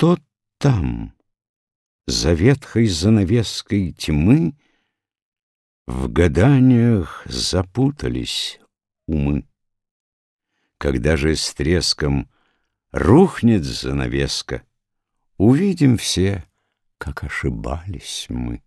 что там, за ветхой занавеской тьмы, В гаданиях запутались умы? Когда же с треском рухнет занавеска, Увидим все, как ошибались мы.